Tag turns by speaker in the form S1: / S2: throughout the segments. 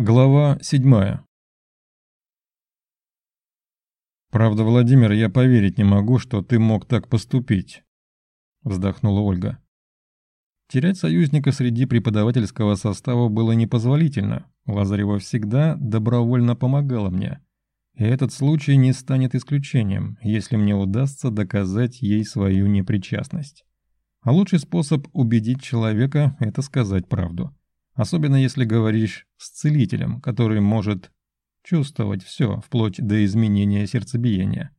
S1: Глава седьмая. «Правда, Владимир, я поверить не могу, что ты мог так поступить», — вздохнула Ольга. Терять союзника среди преподавательского состава было непозволительно. Лазарева всегда добровольно помогала мне. И этот случай не станет исключением, если мне удастся доказать ей свою непричастность. А лучший способ убедить человека – это сказать правду. Особенно если говоришь с целителем, который может чувствовать все, вплоть до изменения сердцебиения.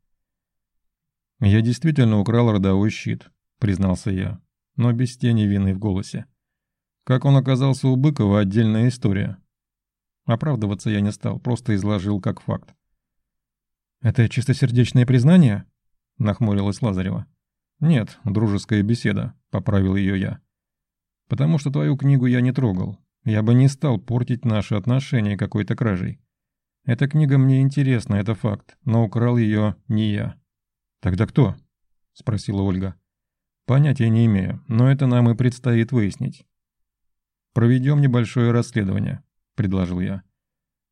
S1: «Я действительно украл родовой щит», — признался я, но без тени вины в голосе. Как он оказался у Быкова – отдельная история. Оправдываться я не стал, просто изложил как факт. «Это чистосердечное признание?» – нахмурилась Лазарева. «Нет, дружеская беседа», – поправил ее я. «Потому что твою книгу я не трогал, я бы не стал портить наши отношения какой-то кражей. Эта книга мне интересна, это факт, но украл ее не я. «Тогда кто?» – спросила Ольга. «Понятия не имею, но это нам и предстоит выяснить». «Проведем небольшое расследование», – предложил я.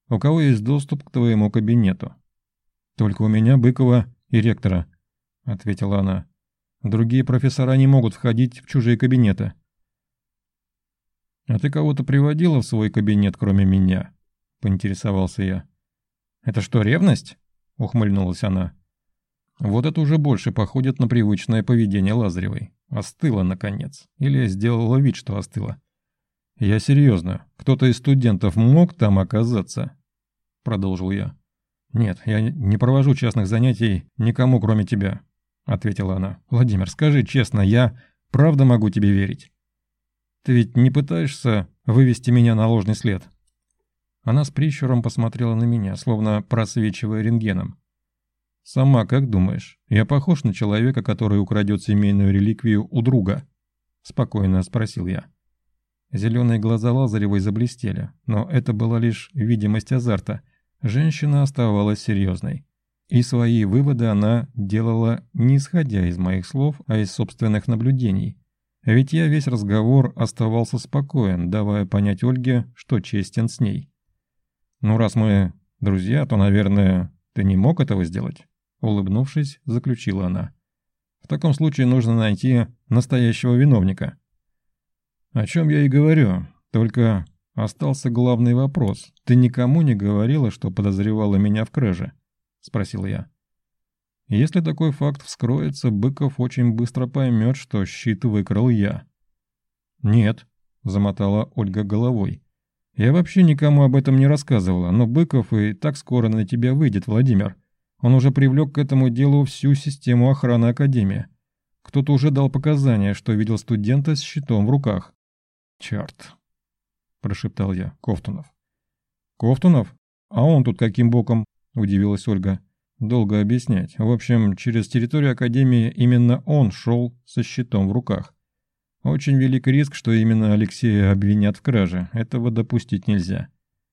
S1: «У кого есть доступ к твоему кабинету?» «Только у меня, Быкова и ректора», – ответила она. «Другие профессора не могут входить в чужие кабинеты». «А ты кого-то приводила в свой кабинет, кроме меня?» — поинтересовался я. «Это что, ревность?» — ухмыльнулась она. «Вот это уже больше походит на привычное поведение Лазаревой. Остыла, наконец. Или сделала вид, что остыла. Я серьезно. Кто-то из студентов мог там оказаться?» — продолжил я. «Нет, я не провожу частных занятий никому, кроме тебя», — ответила она. «Владимир, скажи честно, я правда могу тебе верить?» Ты ведь не пытаешься вывести меня на ложный след?» Она с прищуром посмотрела на меня, словно просвечивая рентгеном. «Сама как думаешь, я похож на человека, который украдет семейную реликвию у друга?» Спокойно спросил я. Зеленые глаза Лазаревой заблестели, но это была лишь видимость азарта. Женщина оставалась серьезной. И свои выводы она делала не исходя из моих слов, а из собственных наблюдений. Ведь я весь разговор оставался спокоен, давая понять Ольге, что честен с ней. «Ну, раз мы друзья, то, наверное, ты не мог этого сделать?» Улыбнувшись, заключила она. «В таком случае нужно найти настоящего виновника». «О чем я и говорю, только остался главный вопрос. Ты никому не говорила, что подозревала меня в краже?» – спросил я. Если такой факт вскроется, Быков очень быстро поймет, что щит выкрал я. «Нет», — замотала Ольга головой. «Я вообще никому об этом не рассказывала, но Быков и так скоро на тебя выйдет, Владимир. Он уже привлек к этому делу всю систему охраны Академии. Кто-то уже дал показания, что видел студента с щитом в руках». «Черт», — прошептал я, — «Кофтунов». «Кофтунов? А он тут каким боком?» — удивилась Ольга. Долго объяснять. В общем, через территорию Академии именно он шел со щитом в руках. Очень велик риск, что именно Алексея обвинят в краже. Этого допустить нельзя.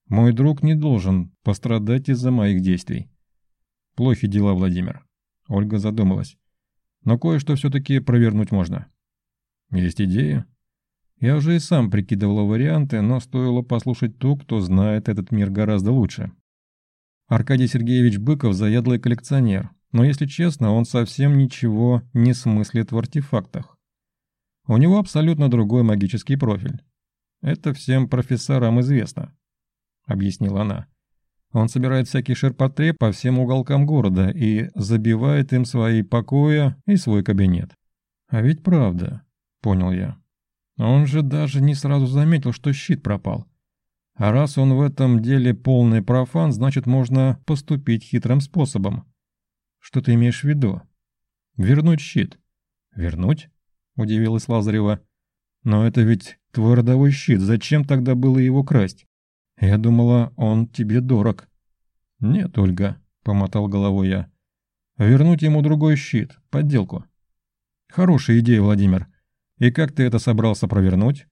S1: Мой друг не должен пострадать из-за моих действий. Плохи дела, Владимир. Ольга задумалась. Но кое-что все-таки провернуть можно. Есть идея? Я уже и сам прикидывал варианты, но стоило послушать ту, кто знает этот мир гораздо лучше. Аркадий Сергеевич Быков – заядлый коллекционер, но, если честно, он совсем ничего не смыслит в артефактах. У него абсолютно другой магический профиль. Это всем профессорам известно, — объяснила она. Он собирает всякий ширпотреб по всем уголкам города и забивает им свои покои и свой кабинет. А ведь правда, — понял я. Он же даже не сразу заметил, что щит пропал. А раз он в этом деле полный профан, значит, можно поступить хитрым способом. Что ты имеешь в виду? Вернуть щит. Вернуть? Удивилась Лазарева. Но это ведь твой родовой щит, зачем тогда было его красть? Я думала, он тебе дорог. Нет, Ольга, помотал головой я. Вернуть ему другой щит, подделку. Хорошая идея, Владимир. И как ты это собрался провернуть?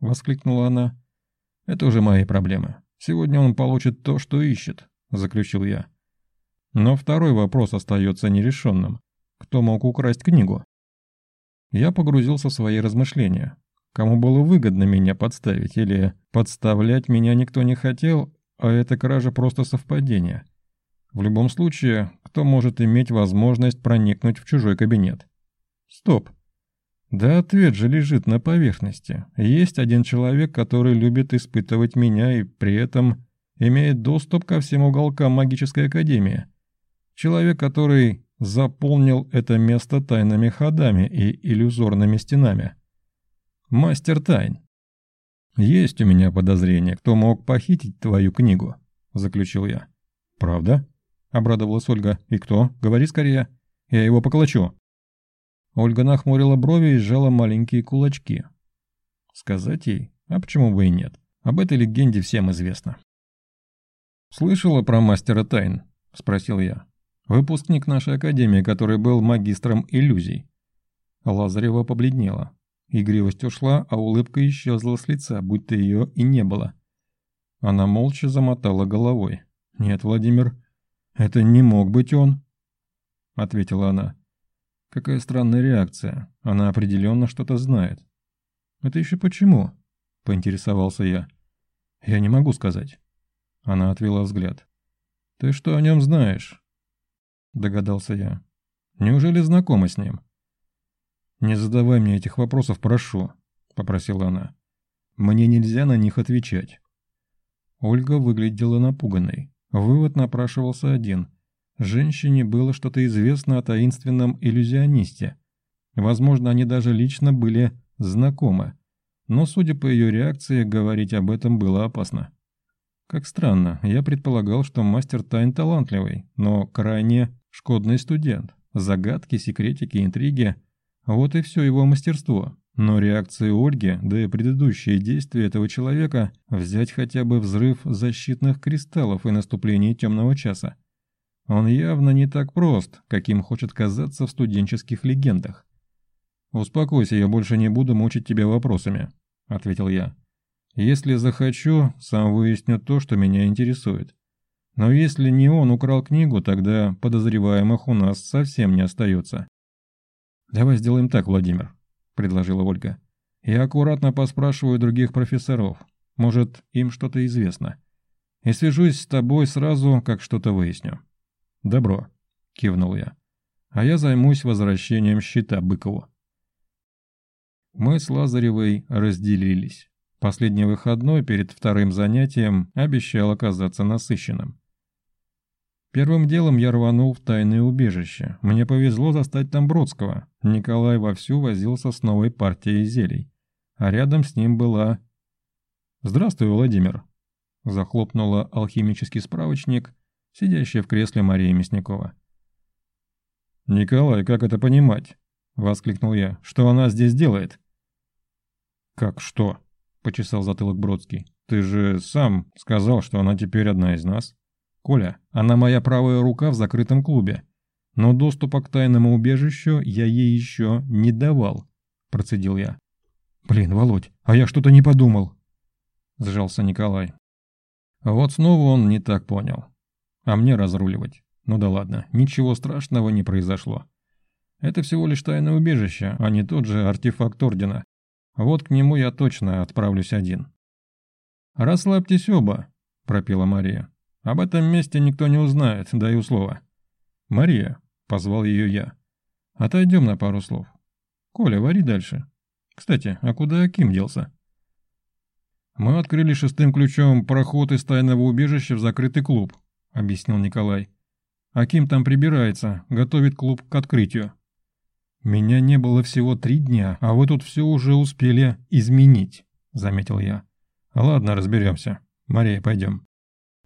S1: Воскликнула она. Это уже мои проблемы. Сегодня он получит то, что ищет», — заключил я. Но второй вопрос остается нерешенным. Кто мог украсть книгу? Я погрузился в свои размышления. Кому было выгодно меня подставить или подставлять меня никто не хотел, а эта кража просто совпадение. В любом случае, кто может иметь возможность проникнуть в чужой кабинет? Стоп. Да ответ же лежит на поверхности. Есть один человек, который любит испытывать меня и при этом имеет доступ ко всем уголкам магической академии. Человек, который заполнил это место тайными ходами и иллюзорными стенами. Мастер тайн. «Есть у меня подозрение, кто мог похитить твою книгу», — заключил я. «Правда?» — обрадовалась Ольга. «И кто? Говори скорее. Я его поколочу». Ольга нахмурила брови и сжала маленькие кулачки. Сказать ей? А почему бы и нет? Об этой легенде всем известно. «Слышала про мастера тайн?» — спросил я. «Выпускник нашей академии, который был магистром иллюзий». Лазарева побледнела. Игривость ушла, а улыбка исчезла с лица, будто ее и не было. Она молча замотала головой. «Нет, Владимир, это не мог быть он», — ответила она. Какая странная реакция. Она определенно что-то знает. «Это еще почему?» — поинтересовался я. «Я не могу сказать». Она отвела взгляд. «Ты что о нем знаешь?» — догадался я. «Неужели знакома с ним?» «Не задавай мне этих вопросов, прошу», — попросила она. «Мне нельзя на них отвечать». Ольга выглядела напуганной. Вывод напрашивался один. Женщине было что-то известно о таинственном иллюзионисте. Возможно, они даже лично были знакомы. Но, судя по ее реакции, говорить об этом было опасно. Как странно, я предполагал, что мастер тайн талантливый, но крайне шкодный студент. Загадки, секретики, интриги вот и все его мастерство. Но реакции Ольги, да и предыдущие действия этого человека, взять хотя бы взрыв защитных кристаллов и наступление темного часа. Он явно не так прост, каким хочет казаться в студенческих легендах. «Успокойся, я больше не буду мучить тебя вопросами», — ответил я. «Если захочу, сам выясню то, что меня интересует. Но если не он украл книгу, тогда подозреваемых у нас совсем не остается». «Давай сделаем так, Владимир», — предложила Ольга. «Я аккуратно поспрашиваю других профессоров. Может, им что-то известно. И свяжусь с тобой сразу, как что-то выясню». «Добро», — кивнул я. «А я займусь возвращением щита Быкову». Мы с Лазаревой разделились. Последний выходной перед вторым занятием обещал оказаться насыщенным. Первым делом я рванул в тайное убежище. Мне повезло застать там Бродского. Николай вовсю возился с новой партией зелий. А рядом с ним была... «Здравствуй, Владимир!» Захлопнула алхимический справочник, сидящая в кресле Мария Мясникова. «Николай, как это понимать?» — воскликнул я. «Что она здесь делает?» «Как что?» — почесал затылок Бродский. «Ты же сам сказал, что она теперь одна из нас». «Коля, она моя правая рука в закрытом клубе. Но доступа к тайному убежищу я ей еще не давал», – процедил я. «Блин, Володь, а я что-то не подумал», – сжался Николай. Вот снова он не так понял. А мне разруливать. Ну да ладно, ничего страшного не произошло. Это всего лишь тайное убежище, а не тот же артефакт Ордена. Вот к нему я точно отправлюсь один. «Расслабьтесь оба», – пропела Мария. Об этом месте никто не узнает, даю слово. «Мария», — позвал ее я, — «отойдем на пару слов. Коля, вари дальше. Кстати, а куда Аким делся?» «Мы открыли шестым ключом проход из тайного убежища в закрытый клуб», — объяснил Николай. «Аким там прибирается, готовит клуб к открытию». «Меня не было всего три дня, а вы тут все уже успели изменить», — заметил я. «Ладно, разберемся. Мария, пойдем».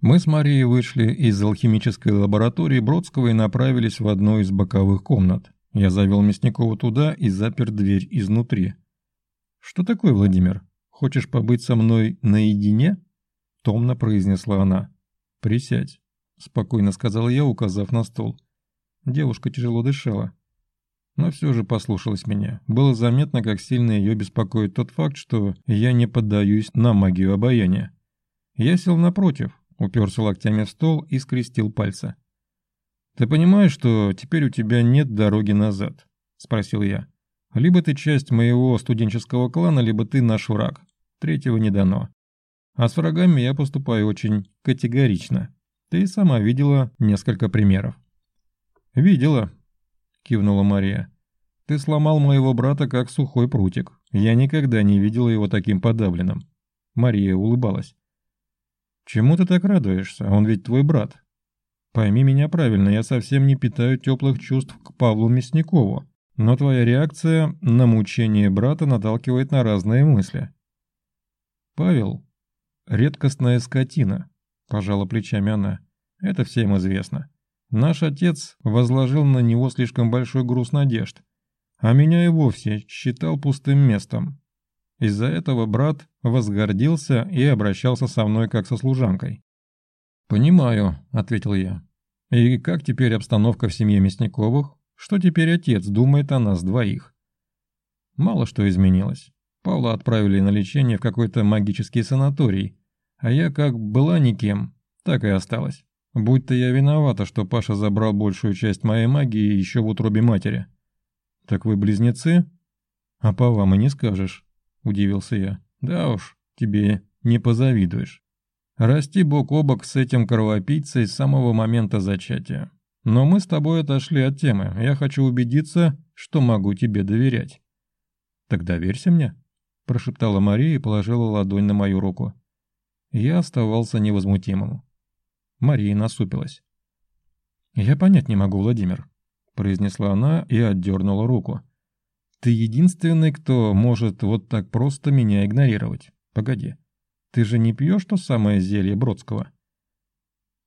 S1: Мы с Марией вышли из алхимической лаборатории Бродского и направились в одну из боковых комнат. Я завел Мясникова туда и запер дверь изнутри. «Что такое, Владимир? Хочешь побыть со мной наедине?» Томно произнесла она. «Присядь», — спокойно сказал я, указав на стол. Девушка тяжело дышала. Но все же послушалась меня. Было заметно, как сильно ее беспокоит тот факт, что я не поддаюсь на магию обаяния. Я сел напротив, уперся локтями в стол и скрестил пальцы. «Ты понимаешь, что теперь у тебя нет дороги назад?» – спросил я. «Либо ты часть моего студенческого клана, либо ты наш враг. Третьего не дано». А с врагами я поступаю очень категорично. Ты сама видела несколько примеров». «Видела», — кивнула Мария. «Ты сломал моего брата как сухой прутик. Я никогда не видела его таким подавленным». Мария улыбалась. «Чему ты так радуешься? Он ведь твой брат. Пойми меня правильно, я совсем не питаю теплых чувств к Павлу Мясникову, но твоя реакция на мучение брата наталкивает на разные мысли». «Павел — редкостная скотина», — пожала плечами она. «Это всем известно. Наш отец возложил на него слишком большой груз надежд, а меня и вовсе считал пустым местом. Из-за этого брат возгордился и обращался со мной как со служанкой. «Понимаю», — ответил я. «И как теперь обстановка в семье Мясниковых? Что теперь отец думает о нас двоих?» Мало что изменилось. Павла отправили на лечение в какой-то магический санаторий, а я как была никем, так и осталась. Будь-то я виновата, что Паша забрал большую часть моей магии еще в утробе матери. «Так вы близнецы?» «А по вам и не скажешь», — удивился я. «Да уж, тебе не позавидуешь. Расти бок о бок с этим кровопийцей с самого момента зачатия. Но мы с тобой отошли от темы. Я хочу убедиться, что могу тебе доверять». «Так доверься мне», — прошептала Мария и положила ладонь на мою руку. Я оставался невозмутимым. Мария насупилась. «Я понять не могу, Владимир», — произнесла она и отдернула руку. «Ты единственный, кто может вот так просто меня игнорировать. Погоди, ты же не пьешь то самое зелье Бродского?»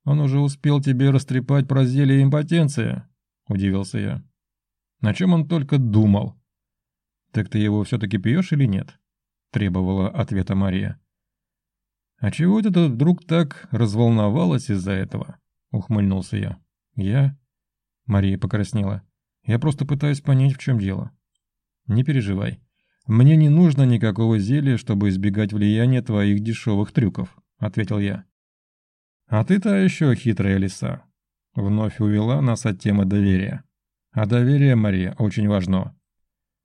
S1: «Он уже успел тебе растрепать про зелье импотенция», — удивился я. «На чем он только думал?» «Так ты его все-таки пьешь или нет?» — требовала ответа Мария. «А чего ты тут вдруг так разволновалась из-за этого?» — ухмыльнулся я. «Я?» — Мария покраснела. «Я просто пытаюсь понять, в чем дело». «Не переживай. Мне не нужно никакого зелья, чтобы избегать влияния твоих дешевых трюков», — ответил я. «А ты та еще хитрая лиса», — вновь увела нас от темы доверия. «А доверие, Мария, очень важно».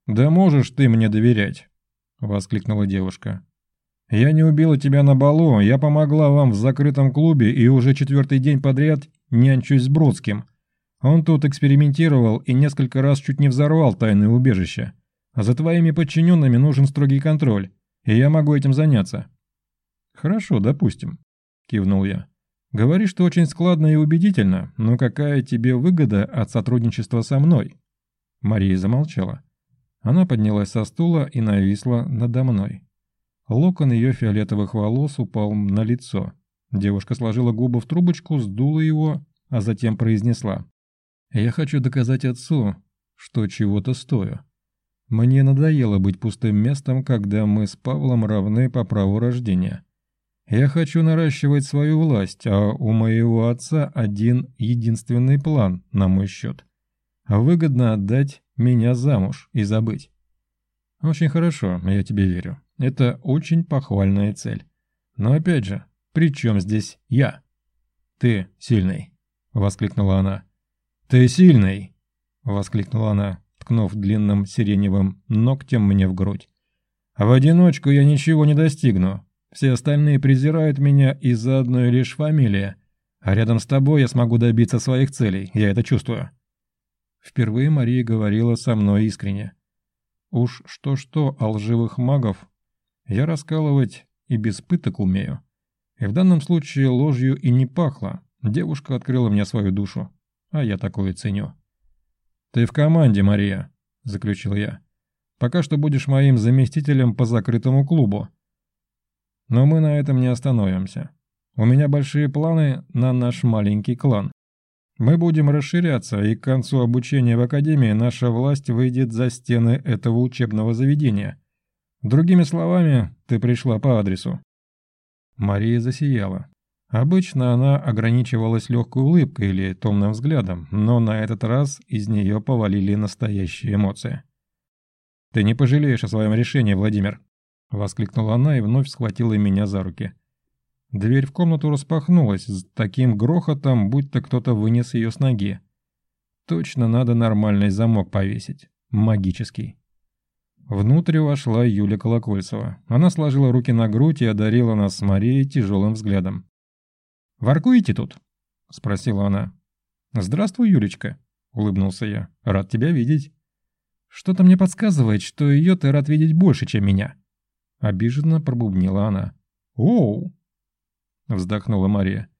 S1: «Да можешь ты мне доверять», — воскликнула девушка. Я не убила тебя на балу, я помогла вам в закрытом клубе и уже четвертый день подряд нянчусь с Бродским. Он тут экспериментировал и несколько раз чуть не взорвал тайное убежище. За твоими подчиненными нужен строгий контроль, и я могу этим заняться». «Хорошо, допустим», — кивнул я. «Говоришь, что очень складно и убедительно, но какая тебе выгода от сотрудничества со мной?» Мария замолчала. Она поднялась со стула и нависла надо мной. Локон ее фиолетовых волос упал на лицо. Девушка сложила губы в трубочку, сдула его, а затем произнесла. «Я хочу доказать отцу, что чего-то стою. Мне надоело быть пустым местом, когда мы с Павлом равны по праву рождения. Я хочу наращивать свою власть, а у моего отца один единственный план на мой счет. Выгодно отдать меня замуж и забыть. Очень хорошо, я тебе верю. Это очень похвальная цель. Но опять же, при чем здесь я? Ты сильный, воскликнула она. Ты сильный, воскликнула она, ткнув длинным сиреневым ногтем мне в грудь. В одиночку я ничего не достигну. Все остальные презирают меня из-за одной лишь фамилии. А рядом с тобой я смогу добиться своих целей, я это чувствую. Впервые Мария говорила со мной искренне. Уж что-что, о лживых магов я раскалывать и без пыток умею. И в данном случае ложью и не пахло. Девушка открыла мне свою душу, а я такое ценю. «Ты в команде, Мария», — заключил я. «Пока что будешь моим заместителем по закрытому клубу. Но мы на этом не остановимся. У меня большие планы на наш маленький клан. Мы будем расширяться, и к концу обучения в Академии наша власть выйдет за стены этого учебного заведения. Другими словами, ты пришла по адресу». Мария засияла. Обычно она ограничивалась легкой улыбкой или томным взглядом, но на этот раз из нее повалили настоящие эмоции. «Ты не пожалеешь о своем решении, Владимир!» — воскликнула она и вновь схватила меня за руки. Дверь в комнату распахнулась с таким грохотом, будто кто-то вынес ее с ноги. Точно надо нормальный замок повесить. Магический. Внутрь вошла Юля Колокольцева. Она сложила руки на грудь и одарила нас с Марией тяжелым взглядом. «Воркуете тут?» – спросила она. «Здравствуй, Юлечка», – улыбнулся я. «Рад тебя видеть». «Что-то мне подсказывает, что ее ты рад видеть больше, чем меня». Обиженно пробубнила она. «Оу!» – вздохнула Мария.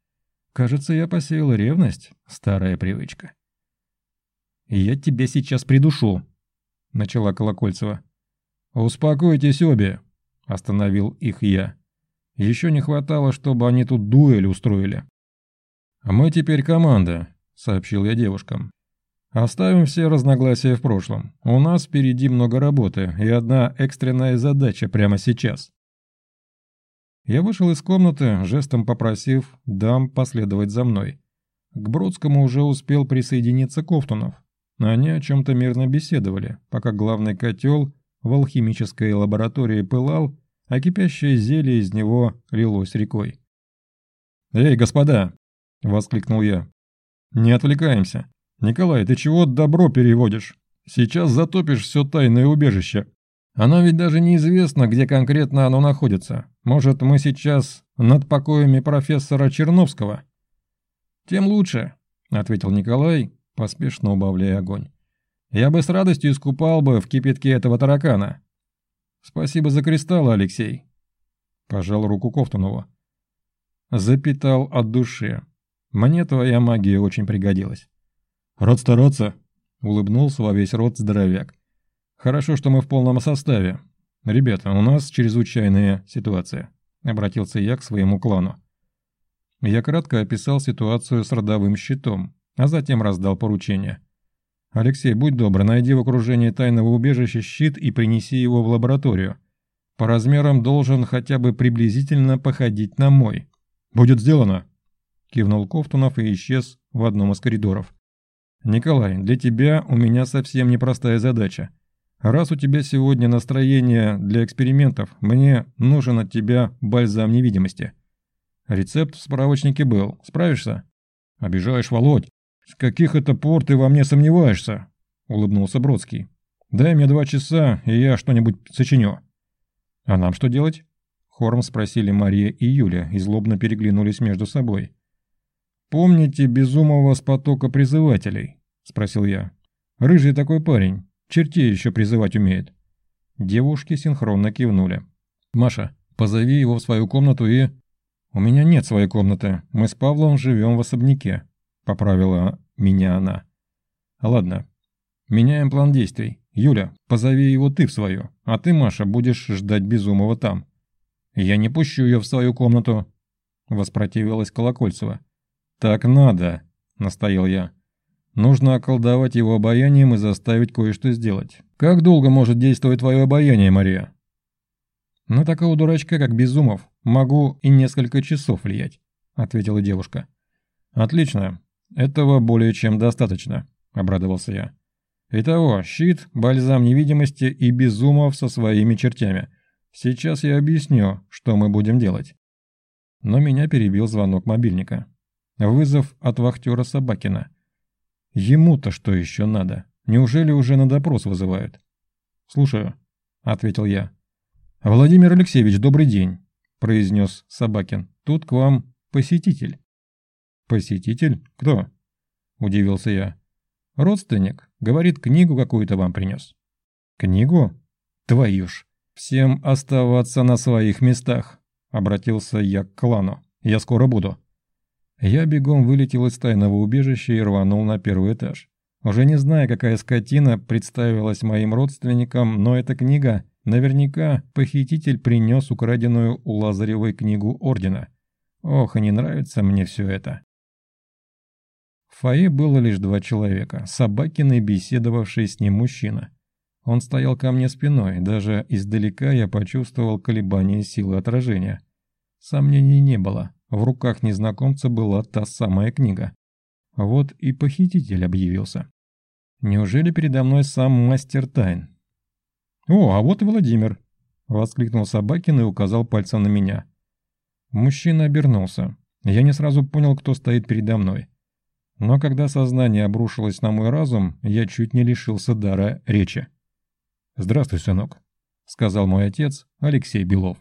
S1: «Кажется, я посеяла ревность, старая привычка». «Я тебя сейчас придушу», – начала Колокольцева. «Успокойтесь обе», – остановил их я. «Еще не хватало, чтобы они тут дуэль устроили». «А «Мы теперь команда», – сообщил я девушкам. «Оставим все разногласия в прошлом. У нас впереди много работы и одна экстренная задача прямо сейчас». Я вышел из комнаты, жестом попросив дам последовать за мной. К Бродскому уже успел присоединиться Кофтунов. Они о чем-то мирно беседовали, пока главный котел в алхимической лаборатории пылал, а кипящее зелье из него лилось рекой. «Эй, господа!» – воскликнул я. «Не отвлекаемся. Николай, ты чего добро переводишь? Сейчас затопишь все тайное убежище. Оно ведь даже неизвестно, где конкретно оно находится. Может, мы сейчас над покоями профессора Черновского?» «Тем лучше», – ответил Николай, поспешно убавляя огонь. Я бы с радостью искупал бы в кипятке этого таракана. Спасибо за кристаллы, Алексей. Пожал руку Кофтунова. Запитал от души. Мне твоя магия очень пригодилась. Рад стараться, улыбнулся во весь рот здоровяк. Хорошо, что мы в полном составе. Ребята, у нас чрезвычайная ситуация. Обратился я к своему клану. Я кратко описал ситуацию с родовым щитом, а затем раздал поручение. «Алексей, будь добр, найди в окружении тайного убежища щит и принеси его в лабораторию. По размерам должен хотя бы приблизительно походить на мой». «Будет сделано!» Кивнул Ковтунов и исчез в одном из коридоров. «Николай, для тебя у меня совсем непростая задача. Раз у тебя сегодня настроение для экспериментов, мне нужен от тебя бальзам невидимости. Рецепт в справочнике был. Справишься?» «Обижаешь, Володь!» «С каких это пор ты во мне сомневаешься?» – улыбнулся Бродский. «Дай мне два часа, и я что-нибудь сочиню». «А нам что делать?» – хором спросили Мария и Юля и злобно переглянулись между собой. «Помните Безумова с потока призывателей?» – спросил я. «Рыжий такой парень, чертей еще призывать умеет». Девушки синхронно кивнули. «Маша, позови его в свою комнату и...» «У меня нет своей комнаты, мы с Павлом живем в особняке», — поправила меня она. «Ладно, меняем план действий. Юля, позови его ты в свою, а ты, Маша, будешь ждать Безумова там». «Я не пущу ее в свою комнату», — воспротивилась Колокольцева. «Так надо», — настоял я. «Нужно околдовать его обаянием и заставить кое-что сделать. Как долго может действовать твое обаяние, Мария?» «На такого дурачка, как Безумов, могу и несколько часов влиять», — ответила девушка. «Отлично. «Этого более чем достаточно», — обрадовался я. «Итого, щит, бальзам невидимости и безумов со своими чертями. Сейчас я объясню, что мы будем делать». Но меня перебил звонок мобильника. Вызов от вахтера Собакина. Ему-то что еще надо? Неужели уже на допрос вызывают? «Слушаю», — ответил я. «Владимир Алексеевич, добрый день», — произнес Собакин. «Тут к вам посетитель». «Посетитель? Кто?» – удивился я. «Родственник. Говорит, книгу какую-то вам принес». «Книгу? Твою ж! Всем оставаться на своих местах!» – обратился я к клану. «Я скоро буду». Я бегом вылетел из тайного убежища и рванул на первый этаж. Уже не зная, какая скотина представилась моим родственникам, но эта книга, наверняка похититель принес украденную у Лазаревой книгу Ордена. Ох, и не нравится мне все это. В фойе было лишь два человека, Собакин и беседовавший с ним мужчина. Он стоял ко мне спиной, даже издалека я почувствовал колебание силы отражения. Сомнений не было, в руках незнакомца была та самая книга. Вот и похититель объявился. Неужели передо мной сам мастер тайн? «О, а вот и Владимир!» — воскликнул Собакин и указал пальцем на меня. Мужчина обернулся. Я не сразу понял, кто стоит передо мной. Но когда сознание обрушилось на мой разум, я чуть не лишился дара речи. «Здравствуй, сынок», — сказал мой отец Алексей Белов.